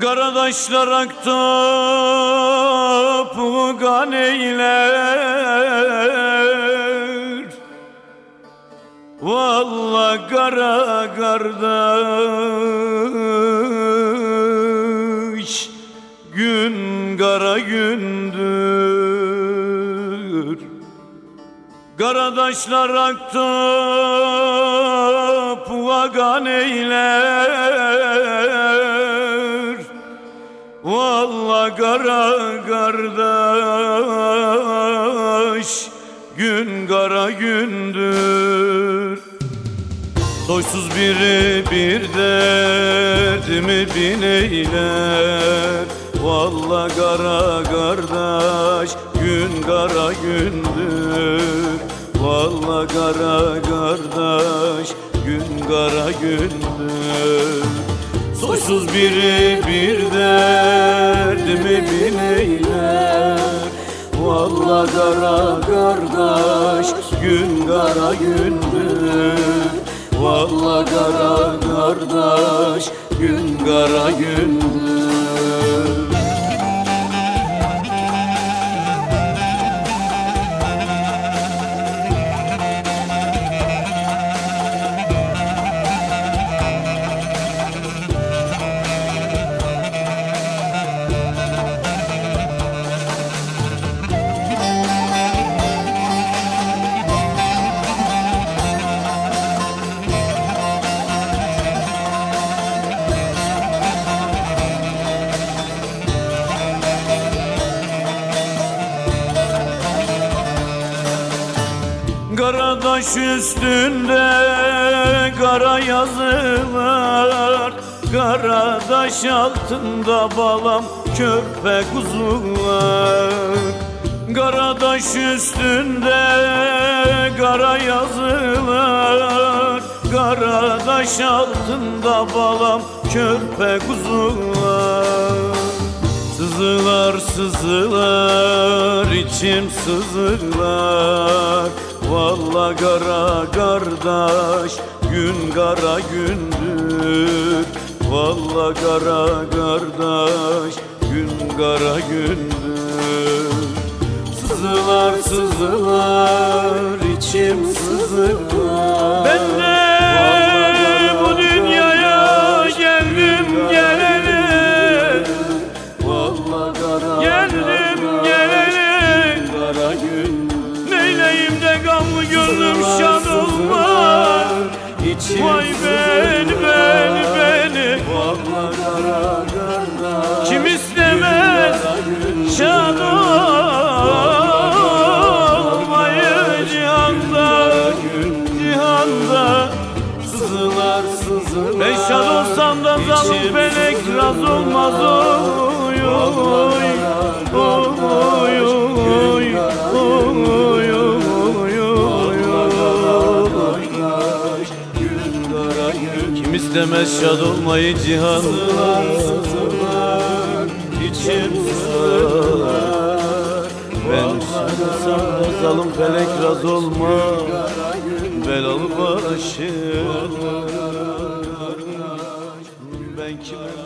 Karadaşlar aktap ganeyler Valla kara kardeş Gün kara gündür. Karadaşlar aktap vagan eyler Valla kara kardeş Gün kara gündür. Soysuz biri bir derdimi bin eyler. Valla kara kardeş gün kara gündür. Valla kara kardeş gün kara gündür Soysuz biri bir derdimi bin eyler Valla kara kardeş gün kara gündür. Valla kara kardeş gün kara gündür Karadaş üstünde kara yazılar Karadaş altında balam körpe kuzular Karadaş üstünde kara yazılar Karadaş altında balam körpe kuzular Sızılar sızılar içim sızırlar Valla kara kardeş gün kara gündür. Valla kara kardeş gün kara gündür. Sızılar sızılar içim sızılar De gamlı gönlüm şad olmaz. Vay beni beni beni Kim istemez şad olmayı cihanda? Cihanda. Sızılar sızılar. Ben şad olsam da zalim felek sızılar. raz olmaz. Oy oy oy Gözüme şad olmayı cihan sığar İçim sığar Ben sanırsam da zalim felek raz olmaz Belalı başım Ben kimim?